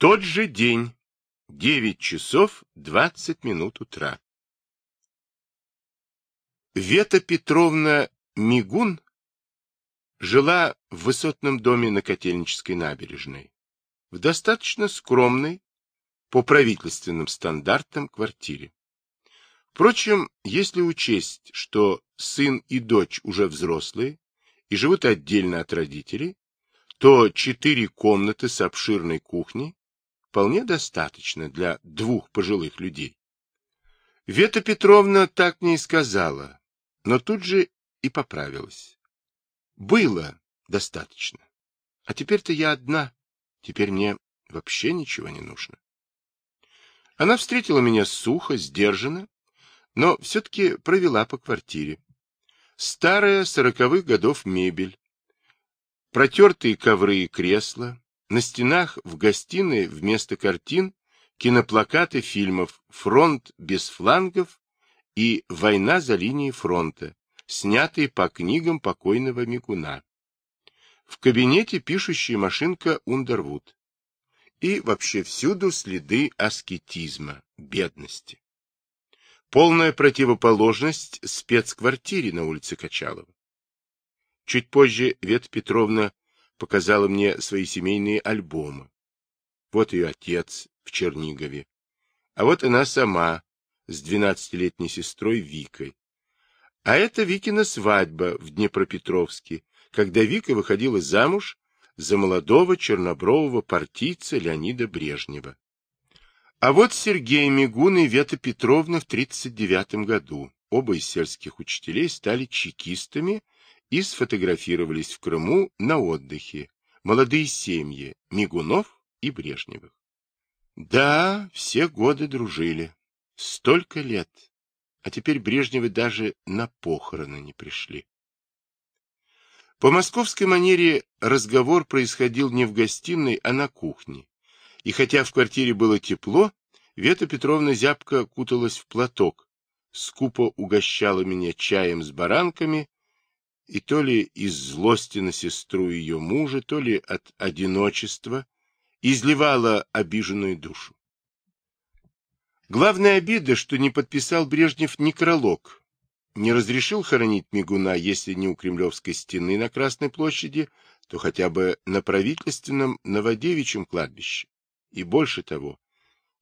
Тот же день, 9 часов 20 минут утра. Вета Петровна Мигун жила в высотном доме на Котельнической набережной, в достаточно скромной, по правительственным стандартам, квартире. Впрочем, если учесть, что сын и дочь уже взрослые и живут отдельно от родителей, то четыре комнаты с обширной кухней вполне достаточно для двух пожилых людей. Вета Петровна так мне и сказала, но тут же и поправилась. Было достаточно. А теперь-то я одна. Теперь мне вообще ничего не нужно. Она встретила меня сухо, сдержанно, но все-таки провела по квартире. Старая сороковых годов мебель, протертые ковры и кресла, на стенах в гостиной вместо картин киноплакаты фильмов «Фронт без флангов» и «Война за линией фронта», снятые по книгам покойного Микуна. В кабинете пишущая машинка Ундервуд. И вообще всюду следы аскетизма, бедности. Полная противоположность спецквартире на улице Качалова. Чуть позже Вета Петровна показала мне свои семейные альбомы. Вот ее отец в Чернигове, а вот она сама с двенадцатилетней сестрой Викой. А это Викина свадьба в Днепропетровске, когда Вика выходила замуж за молодого чернобрового партийца Леонида Брежнева. А вот Сергей Мигун и Вета Петровна в 1939 году. Оба из сельских учителей стали чекистами и сфотографировались в Крыму на отдыхе. Молодые семьи Мигунов и Брежневых. Да, все годы дружили. Столько лет. А теперь Брежневы даже на похороны не пришли. По московской манере разговор происходил не в гостиной, а на кухне. И хотя в квартире было тепло, Вета Петровна зябко куталась в платок, скупо угощала меня чаем с баранками и то ли из злости на сестру ее мужа, то ли от одиночества, изливала обиженную душу. Главная обида, что не подписал Брежнев некролог, не разрешил хоронить Мигуна, если не у Кремлевской стены на Красной площади, то хотя бы на правительственном Новодевичьем кладбище. И больше того,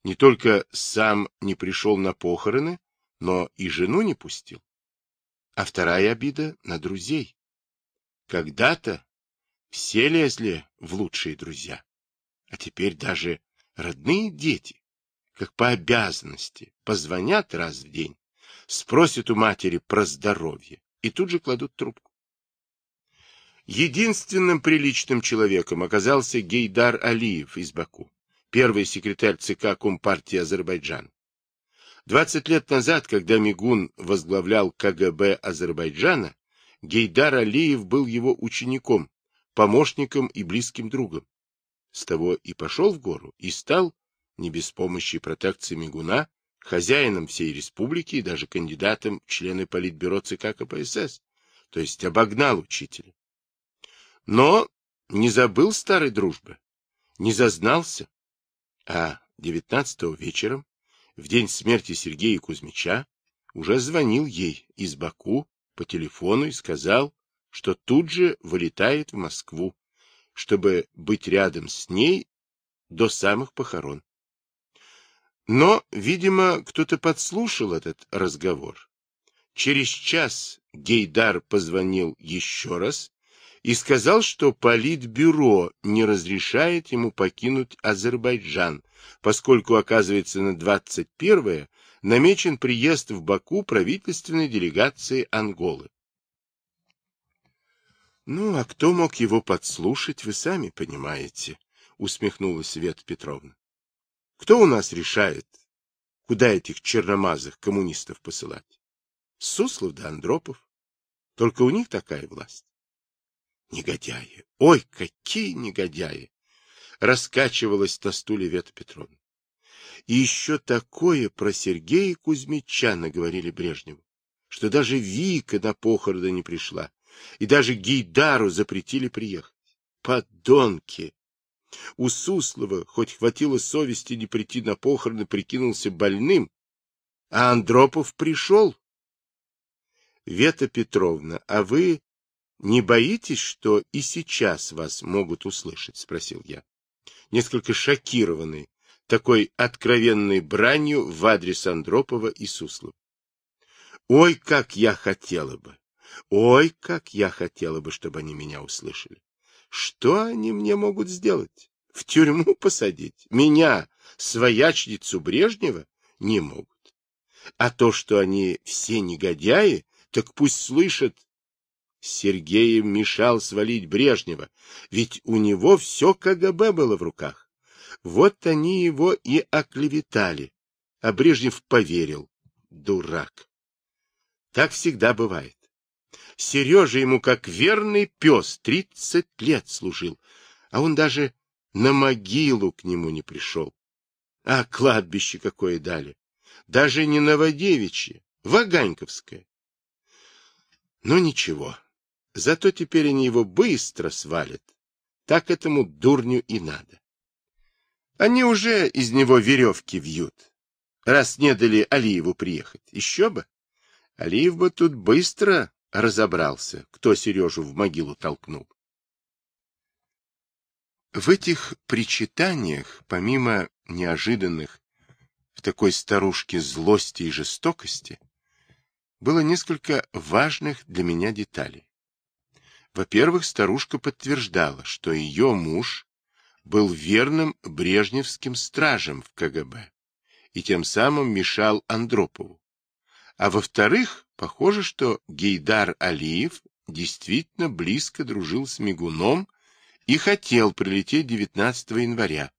не только сам не пришел на похороны, но и жену не пустил. А вторая обида на друзей. Когда-то все лезли в лучшие друзья, а теперь даже родные дети, как по обязанности, позвонят раз в день, спросят у матери про здоровье и тут же кладут трубку. Единственным приличным человеком оказался Гейдар Алиев из Баку, первый секретарь ЦК Компартии Азербайджана. 20 лет назад, когда Мигун возглавлял КГБ Азербайджана, Гейдар Алиев был его учеником, помощником и близким другом. С того и пошел в гору, и стал, не без помощи протекции Мигуна, хозяином всей республики и даже кандидатом в члены политбюро ЦК КПСС, то есть обогнал учителя. Но не забыл старой дружбы, не зазнался, а 19 вечером в день смерти Сергея Кузьмича уже звонил ей из Баку по телефону и сказал, что тут же вылетает в Москву, чтобы быть рядом с ней до самых похорон. Но, видимо, кто-то подслушал этот разговор. Через час Гейдар позвонил еще раз и сказал, что Политбюро не разрешает ему покинуть Азербайджан, поскольку, оказывается, на 21-е намечен приезд в Баку правительственной делегации Анголы. «Ну, а кто мог его подслушать, вы сами понимаете», — усмехнулась Света Петровна. «Кто у нас решает, куда этих черномазых коммунистов посылать? Суслов да Андропов. Только у них такая власть. Негодяи! Ой, какие негодяи! Раскачивалась на стуле Вета Петровна. И еще такое про Сергея Кузьмича наговорили Брежневу, что даже Вика на похороны не пришла, и даже Гейдару запретили приехать. Подонки! У Суслова хоть хватило совести не прийти на похороны, прикинулся больным, а Андропов пришел. Вета Петровна, а вы не боитесь, что и сейчас вас могут услышать? — спросил я, несколько шокированный такой откровенной бранью в адрес Андропова и Суслова. Ой, как я хотела бы! Ой, как я хотела бы, чтобы они меня услышали! Что они мне могут сделать? В тюрьму посадить? Меня, своячницу Брежнева, не могут. А то, что они все негодяи, так пусть слышат. Сергеев мешал свалить Брежнева, ведь у него все КГБ было в руках. Вот они его и оклеветали, а Брежнев поверил. Дурак. Так всегда бывает. Сережа ему как верный пес тридцать лет служил, а он даже на могилу к нему не пришел. А кладбище какое дали! Даже не Новодевичье, Ваганьковское. Ну ничего, зато теперь они его быстро свалят. Так этому дурню и надо. Они уже из него веревки вьют, раз не дали Алиеву приехать. Еще бы. Алиев бы тут быстро разобрался, кто Сережу в могилу толкнул. В этих причитаниях, помимо неожиданных в такой старушке злости и жестокости, было несколько важных для меня деталей. Во-первых, старушка подтверждала, что ее муж был верным брежневским стражем в КГБ и тем самым мешал Андропову. А во-вторых, похоже, что Гейдар Алиев действительно близко дружил с Мигуном и хотел прилететь 19 января.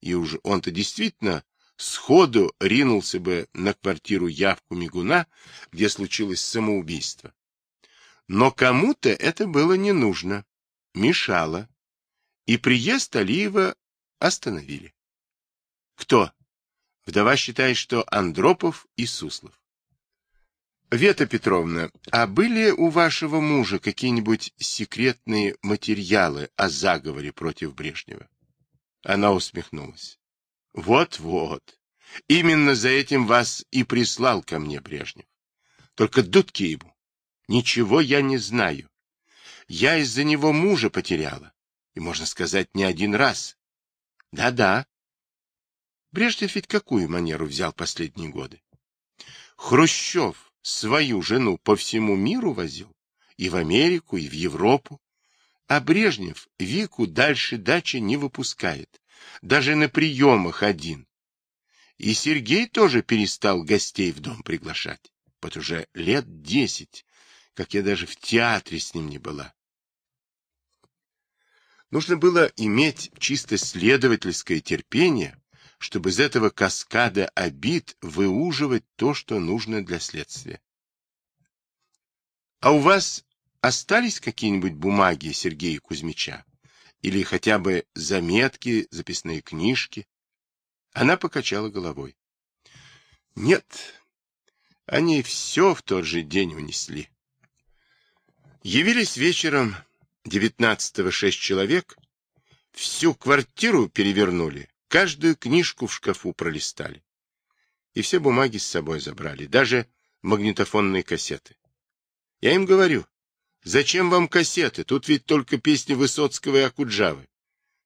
И уж он-то действительно сходу ринулся бы на квартиру явку Мигуна, где случилось самоубийство. Но кому-то это было не нужно, мешало, и приезд Алиева остановили. Кто? Вдова считает, что Андропов и Суслов. Вета Петровна, а были у вашего мужа какие-нибудь секретные материалы о заговоре против Брежнева? Она усмехнулась. Вот-вот. Именно за этим вас и прислал ко мне Брежнев. Только дудки ему. Ничего я не знаю. Я из-за него мужа потеряла. И, можно сказать, не один раз. Да-да. Брежнев ведь какую манеру взял последние годы? Хрущев свою жену по всему миру возил. И в Америку, и в Европу. А Брежнев Вику дальше дачи не выпускает. Даже на приемах один. И Сергей тоже перестал гостей в дом приглашать. Вот уже лет десять, как я даже в театре с ним не была. Нужно было иметь чисто следовательское терпение, чтобы из этого каскада обид выуживать то, что нужно для следствия. А у вас остались какие-нибудь бумаги Сергея Кузьмича? Или хотя бы заметки, записные книжки? Она покачала головой. Нет, они все в тот же день унесли. Явились вечером девятнадцатого шесть человек, всю квартиру перевернули, каждую книжку в шкафу пролистали. И все бумаги с собой забрали, даже магнитофонные кассеты. Я им говорю, зачем вам кассеты? Тут ведь только песни Высоцкого и Акуджавы.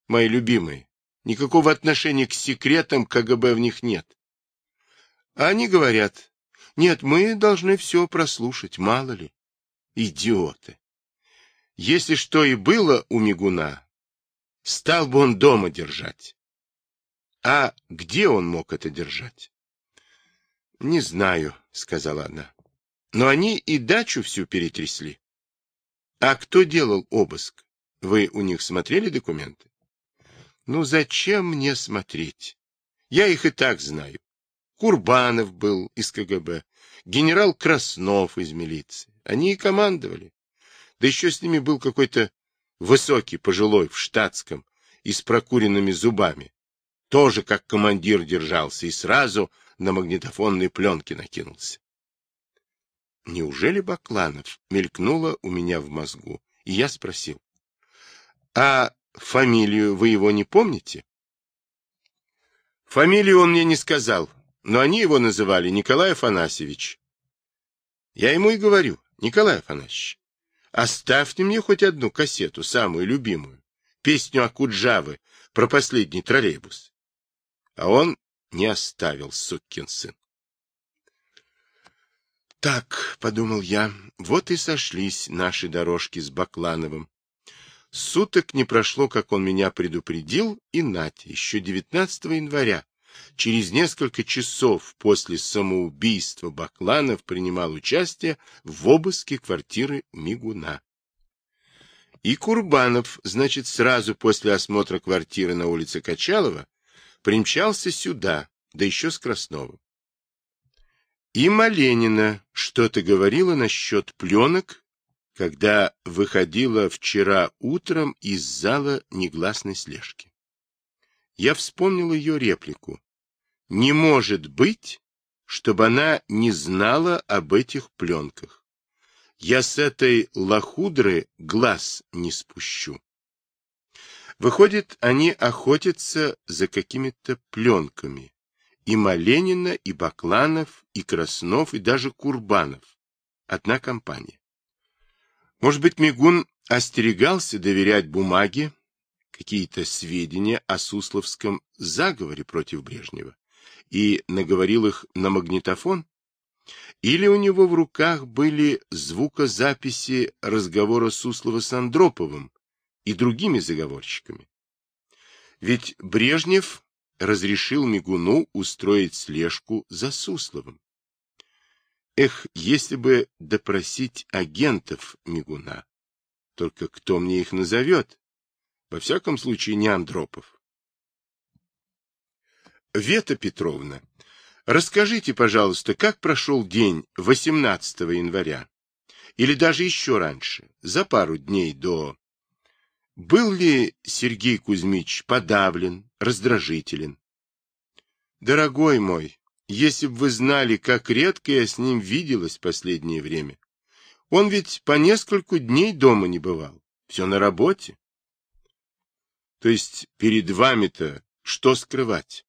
Мои любимые. Никакого отношения к секретам КГБ в них нет. А они говорят, нет, мы должны все прослушать, мало ли. Идиоты. Если что и было у Мигуна, стал бы он дома держать. А где он мог это держать? — Не знаю, — сказала она. — Но они и дачу всю перетрясли. — А кто делал обыск? Вы у них смотрели документы? — Ну, зачем мне смотреть? Я их и так знаю. Курбанов был из КГБ, генерал Краснов из милиции. Они и командовали. Да еще с ними был какой-то высокий, пожилой, в штатском и с прокуренными зубами. Тоже как командир держался и сразу на магнитофонные пленки накинулся. Неужели Бакланов мелькнуло у меня в мозгу? И я спросил. А фамилию вы его не помните? Фамилию он мне не сказал, но они его называли Николай Афанасьевич. Я ему и говорю, Николай Афанасьевич, оставьте мне хоть одну кассету, самую любимую, песню Акуджавы про последний троллейбус. А он не оставил, сукин сын. Так, — подумал я, — вот и сошлись наши дорожки с Баклановым. Суток не прошло, как он меня предупредил, и нать, еще 19 января, через несколько часов после самоубийства Бакланов принимал участие в обыске квартиры Мигуна. И Курбанов, значит, сразу после осмотра квартиры на улице Качалова, примчался сюда, да еще с Красновым. И Маленина что-то говорила насчет пленок, когда выходила вчера утром из зала негласной слежки. Я вспомнил ее реплику. Не может быть, чтобы она не знала об этих пленках. Я с этой лохудры глаз не спущу. Выходит, они охотятся за какими-то пленками, и Маленина, и Бакланов, и Краснов, и даже Курбанов. Одна компания. Может быть, Мигун остерегался доверять бумаге какие-то сведения о Сусловском заговоре против Брежнева и наговорил их на магнитофон? Или у него в руках были звукозаписи разговора Суслова с Андроповым и другими заговорщиками? Ведь Брежнев разрешил Мигуну устроить слежку за Сусловым. Эх, если бы допросить агентов Мигуна. Только кто мне их назовет? Во всяком случае, не Андропов. Вета Петровна, расскажите, пожалуйста, как прошел день 18 января? Или даже еще раньше, за пару дней до... Был ли Сергей Кузьмич подавлен, раздражителен? Дорогой мой, если бы вы знали, как редко я с ним виделась последнее время. Он ведь по нескольку дней дома не бывал. Все на работе. То есть перед вами-то что скрывать?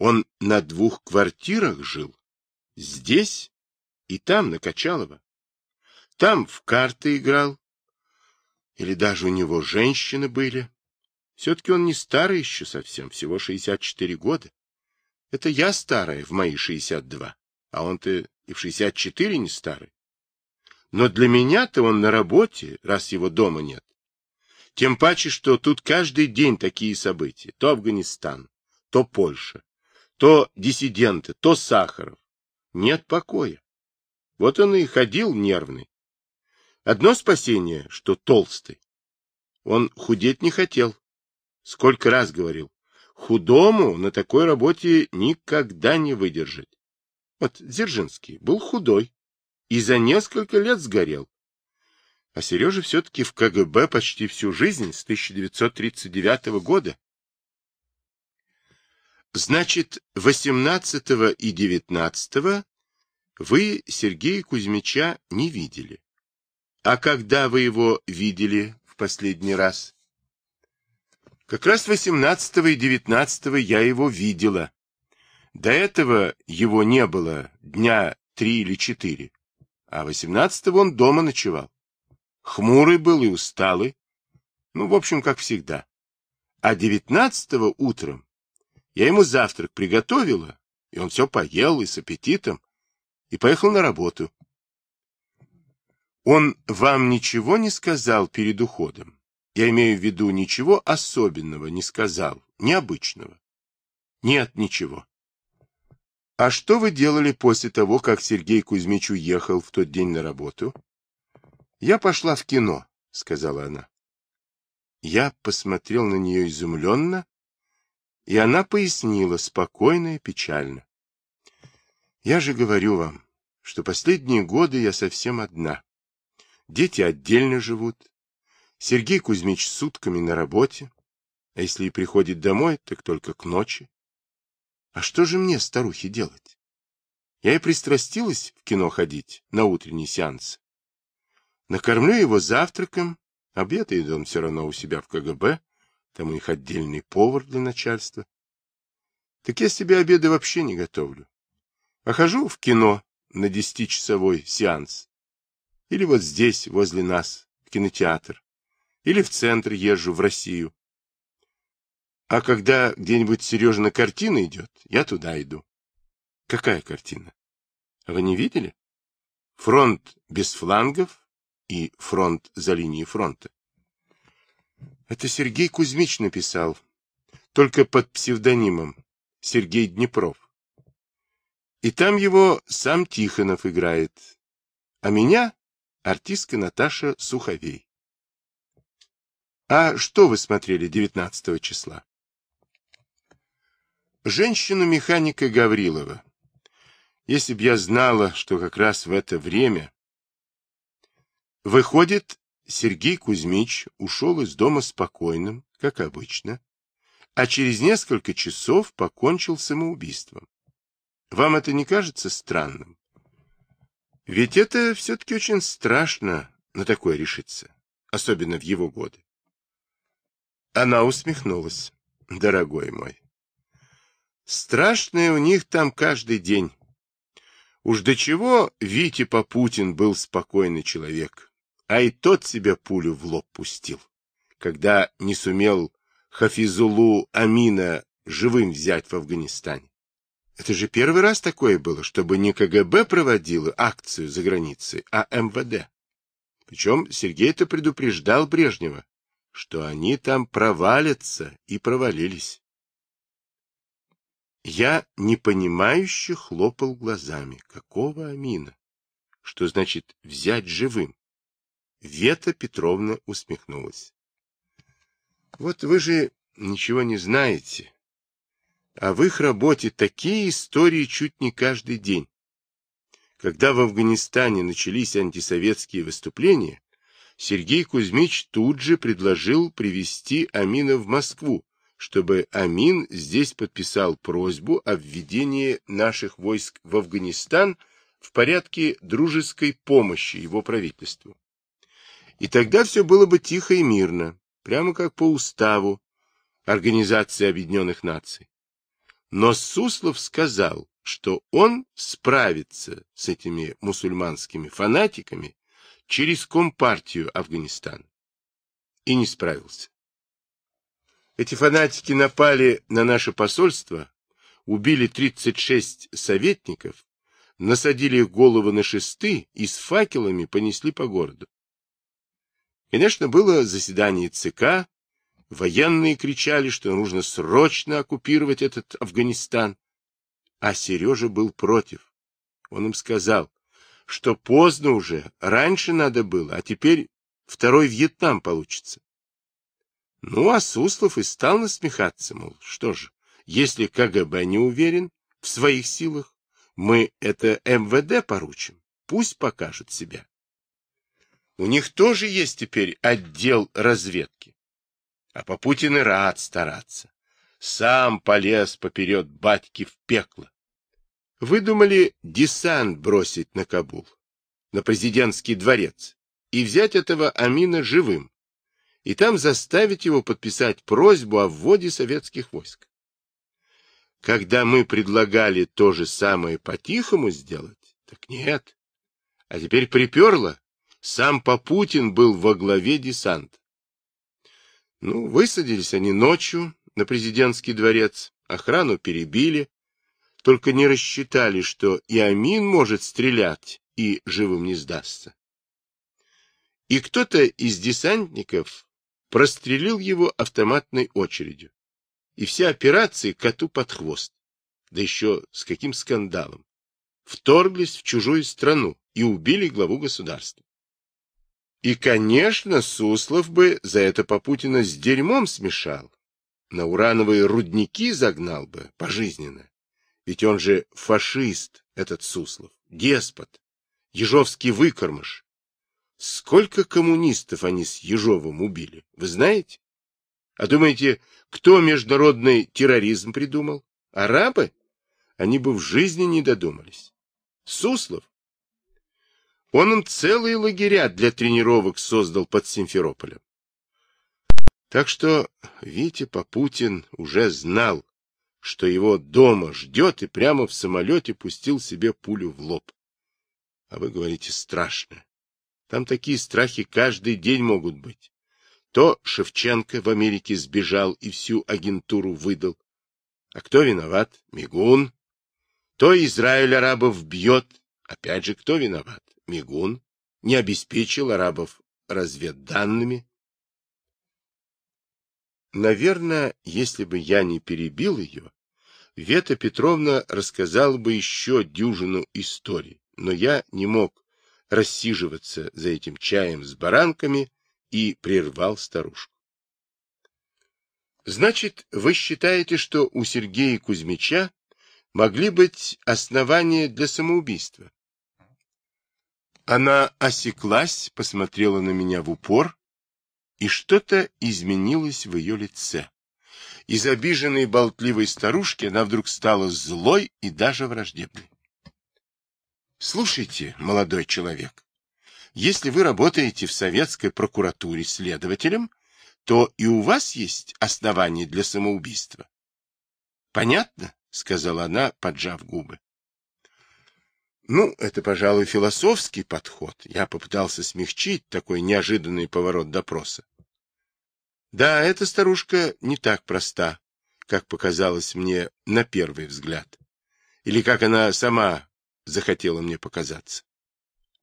Он на двух квартирах жил. Здесь и там, на Качалово. Там в карты играл. Или даже у него женщины были. Все-таки он не старый еще совсем, всего 64 года. Это я старая в мои 62, а он-то и в 64 не старый. Но для меня-то он на работе, раз его дома нет. Тем паче, что тут каждый день такие события. То Афганистан, то Польша, то диссиденты, то Сахаров. Нет покоя. Вот он и ходил нервный. Одно спасение, что толстый. Он худеть не хотел. Сколько раз говорил. Худому на такой работе никогда не выдержать. Вот Дзержинский был худой и за несколько лет сгорел. А Сережа все-таки в КГБ почти всю жизнь с 1939 года. Значит, 18 и 19 вы Сергея Кузьмича не видели. А когда вы его видели в последний раз? Как раз 18 и 19 я его видела. До этого его не было дня три или четыре. А 18 он дома ночевал. Хмурый был и усталый. Ну, в общем, как всегда. А 19 утром я ему завтрак приготовила, и он все поел и с аппетитом, и поехал на работу. Он вам ничего не сказал перед уходом? Я имею в виду, ничего особенного не сказал, необычного. Нет, ничего. А что вы делали после того, как Сергей Кузьмич уехал в тот день на работу? Я пошла в кино, сказала она. Я посмотрел на нее изумленно, и она пояснила спокойно и печально. Я же говорю вам, что последние годы я совсем одна. Дети отдельно живут. Сергей Кузьмич сутками на работе, а если и приходит домой, так только к ночи. А что же мне, старухе, делать? Я и пристрастилась в кино ходить на утренний сеанс. Накормлю его завтраком, обедает он все равно у себя в КГБ, там у них отдельный повар для начальства. Так я себе обеды вообще не готовлю. А хожу в кино на десятичасовой сеанс. Или вот здесь, возле нас, в кинотеатр. Или в центр езжу, в Россию. А когда где-нибудь Сережина картина идет, я туда иду. Какая картина? Вы не видели? Фронт без флангов и фронт за линией фронта. Это Сергей Кузьмич написал, только под псевдонимом Сергей Днепров. И там его сам Тихонов играет, а меня артистка Наташа Суховей. А что вы смотрели 19 числа? Женщину-механика Гаврилова. Если б я знала, что как раз в это время... Выходит, Сергей Кузьмич ушел из дома спокойным, как обычно, а через несколько часов покончил самоубийством. Вам это не кажется странным? Ведь это все-таки очень страшно на такое решиться, особенно в его годы. Она усмехнулась. Дорогой мой, страшное у них там каждый день. Уж до чего Витя Попутин был спокойный человек а и тот себя пулю в лоб пустил, когда не сумел Хафизулу Амина живым взять в Афганистане. Это же первый раз такое было, чтобы не КГБ проводило акцию за границей, а МВД. Причем Сергей-то предупреждал Брежнева, что они там провалятся и провалились. Я непонимающе хлопал глазами. Какого Амина? Что значит взять живым? Вета Петровна усмехнулась. Вот вы же ничего не знаете. А в их работе такие истории чуть не каждый день. Когда в Афганистане начались антисоветские выступления, Сергей Кузьмич тут же предложил привести Амина в Москву, чтобы Амин здесь подписал просьбу о введении наших войск в Афганистан в порядке дружеской помощи его правительству. И тогда все было бы тихо и мирно, прямо как по уставу Организации Объединенных Наций. Но Суслов сказал, что он справится с этими мусульманскими фанатиками через Компартию Афганистана. И не справился. Эти фанатики напали на наше посольство, убили 36 советников, насадили их головы на шесты и с факелами понесли по городу. Конечно, было заседание ЦК, военные кричали, что нужно срочно оккупировать этот Афганистан, а Сережа был против. Он им сказал, что поздно уже, раньше надо было, а теперь второй Вьетнам получится. Ну, а Суслов и стал насмехаться, мол, что же, если КГБ не уверен в своих силах, мы это МВД поручим, пусть покажет себя. У них тоже есть теперь отдел разведки. А Попутин и рад стараться. Сам полез поперед батьки в пекло. Выдумали десант бросить на Кабул, на президентский дворец, и взять этого Амина живым, и там заставить его подписать просьбу о вводе советских войск. Когда мы предлагали то же самое по-тихому сделать, так нет. А теперь приперло, сам Попутин был во главе десант. Ну, высадились они ночью на президентский дворец, охрану перебили, только не рассчитали, что и Амин может стрелять и живым не сдастся. И кто-то из десантников прострелил его автоматной очередью. И вся операция коту под хвост. Да еще с каким скандалом. Вторглись в чужую страну и убили главу государства. И, конечно, Суслов бы за это Попутина с дерьмом смешал. На урановые рудники загнал бы пожизненно. Ведь он же фашист, этот Суслов, деспот, ежовский выкормыш. Сколько коммунистов они с Ежовым убили, вы знаете? А думаете, кто международный терроризм придумал? Арабы? Они бы в жизни не додумались. Суслов? Он им целые лагеря для тренировок создал под Симферополем. Так что Витя Попутин уже знал, что его дома ждет, и прямо в самолете пустил себе пулю в лоб. А вы говорите, страшно. Там такие страхи каждый день могут быть. То Шевченко в Америке сбежал и всю агентуру выдал. А кто виноват? Мигун. То Израиль арабов бьет. Опять же, кто виноват? Мигун. Не обеспечил арабов разведданными. Наверное, если бы я не перебил ее, Вета Петровна рассказала бы еще дюжину историй, но я не мог рассиживаться за этим чаем с баранками и прервал старушку. Значит, вы считаете, что у Сергея Кузьмича могли быть основания для самоубийства? Она осеклась, посмотрела на меня в упор, и что-то изменилось в ее лице. Из обиженной болтливой старушки она вдруг стала злой и даже враждебной. Слушайте, молодой человек, если вы работаете в советской прокуратуре следователем, то и у вас есть основания для самоубийства. Понятно? — сказала она, поджав губы. Ну, это, пожалуй, философский подход. Я попытался смягчить такой неожиданный поворот допроса. Да, эта старушка не так проста, как показалось мне на первый взгляд. Или как она сама захотела мне показаться.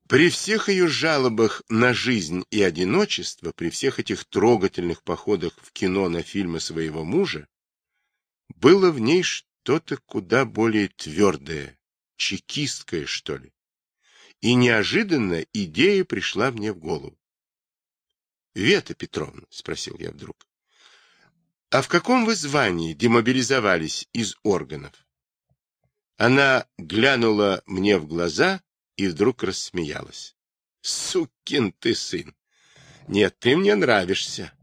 При всех ее жалобах на жизнь и одиночество, при всех этих трогательных походах в кино на фильмы своего мужа, было в ней что-то куда более твердое, чекистское, что ли. И неожиданно идея пришла мне в голову. — Вета Петровна, — спросил я вдруг, — а в каком вы звании демобилизовались из органов? Она глянула мне в глаза и вдруг рассмеялась. — Сукин ты сын! Нет, ты мне нравишься.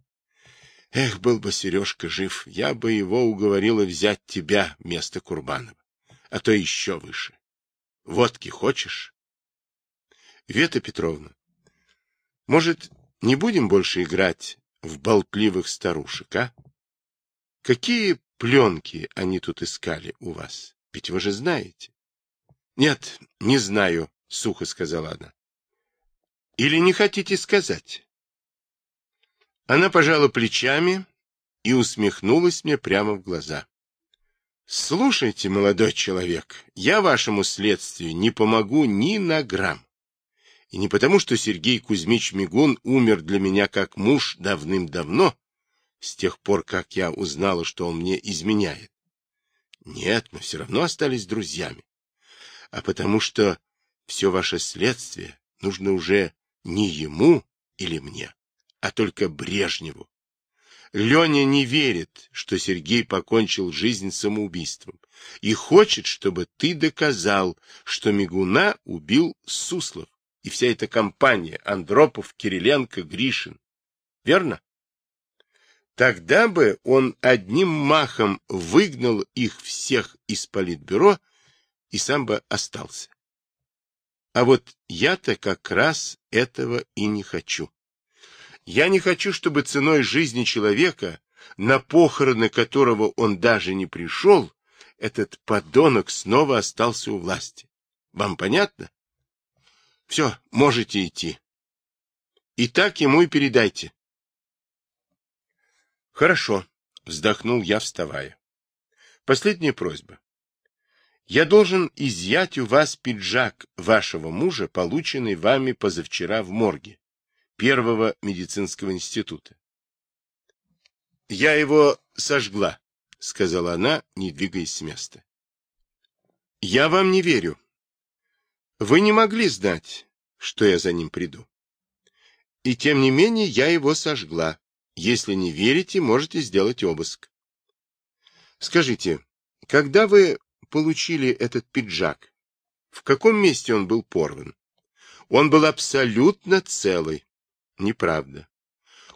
Эх, был бы Сережка жив, я бы его уговорила взять тебя вместо Курбанова а то еще выше. Водки хочешь? Вета Петровна, может, не будем больше играть в болтливых старушек, а? Какие пленки они тут искали у вас? Ведь вы же знаете. Нет, не знаю, сухо сказала она. Или не хотите сказать? Она пожала плечами и усмехнулась мне прямо в глаза. Слушайте, молодой человек, я вашему следствию не помогу ни на грамм. И не потому, что Сергей Кузьмич Мигун умер для меня как муж давным-давно, с тех пор, как я узнала, что он мне изменяет. Нет, мы все равно остались друзьями. А потому что все ваше следствие нужно уже не ему или мне, а только Брежневу, Леня не верит, что Сергей покончил жизнь самоубийством, и хочет, чтобы ты доказал, что Мигуна убил Суслов и вся эта компания Андропов, Кириленко, Гришин. Верно? Тогда бы он одним махом выгнал их всех из политбюро и сам бы остался. А вот я-то как раз этого и не хочу. Я не хочу, чтобы ценой жизни человека, на похороны которого он даже не пришел, этот подонок снова остался у власти. Вам понятно? Все, можете идти. И так ему и передайте. Хорошо, вздохнул я, вставая. Последняя просьба. Я должен изъять у вас пиджак вашего мужа, полученный вами позавчера в морге первого медицинского института. «Я его сожгла», — сказала она, не двигаясь с места. «Я вам не верю. Вы не могли знать, что я за ним приду. И тем не менее я его сожгла. Если не верите, можете сделать обыск. Скажите, когда вы получили этот пиджак, в каком месте он был порван? Он был абсолютно целый. Неправда.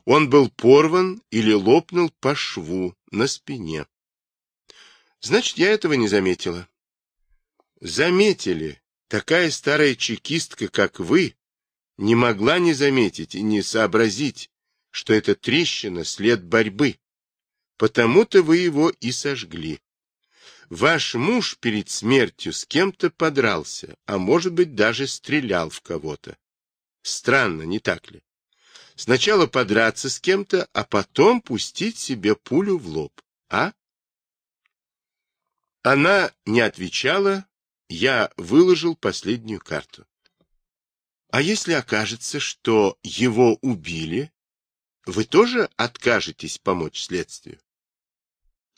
Он был порван или лопнул по шву на спине. Значит, я этого не заметила. Заметили. Такая старая чекистка, как вы, не могла не заметить и не сообразить, что эта трещина — след борьбы. Потому-то вы его и сожгли. Ваш муж перед смертью с кем-то подрался, а может быть даже стрелял в кого-то. Странно, не так ли? Сначала подраться с кем-то, а потом пустить себе пулю в лоб, а? Она не отвечала, я выложил последнюю карту. А если окажется, что его убили, вы тоже откажетесь помочь следствию?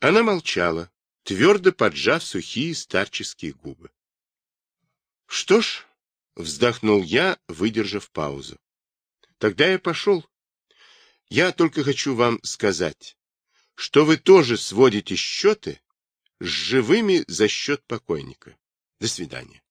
Она молчала, твердо поджав сухие старческие губы. Что ж, вздохнул я, выдержав паузу. Тогда я пошел. Я только хочу вам сказать, что вы тоже сводите счеты с живыми за счет покойника. До свидания.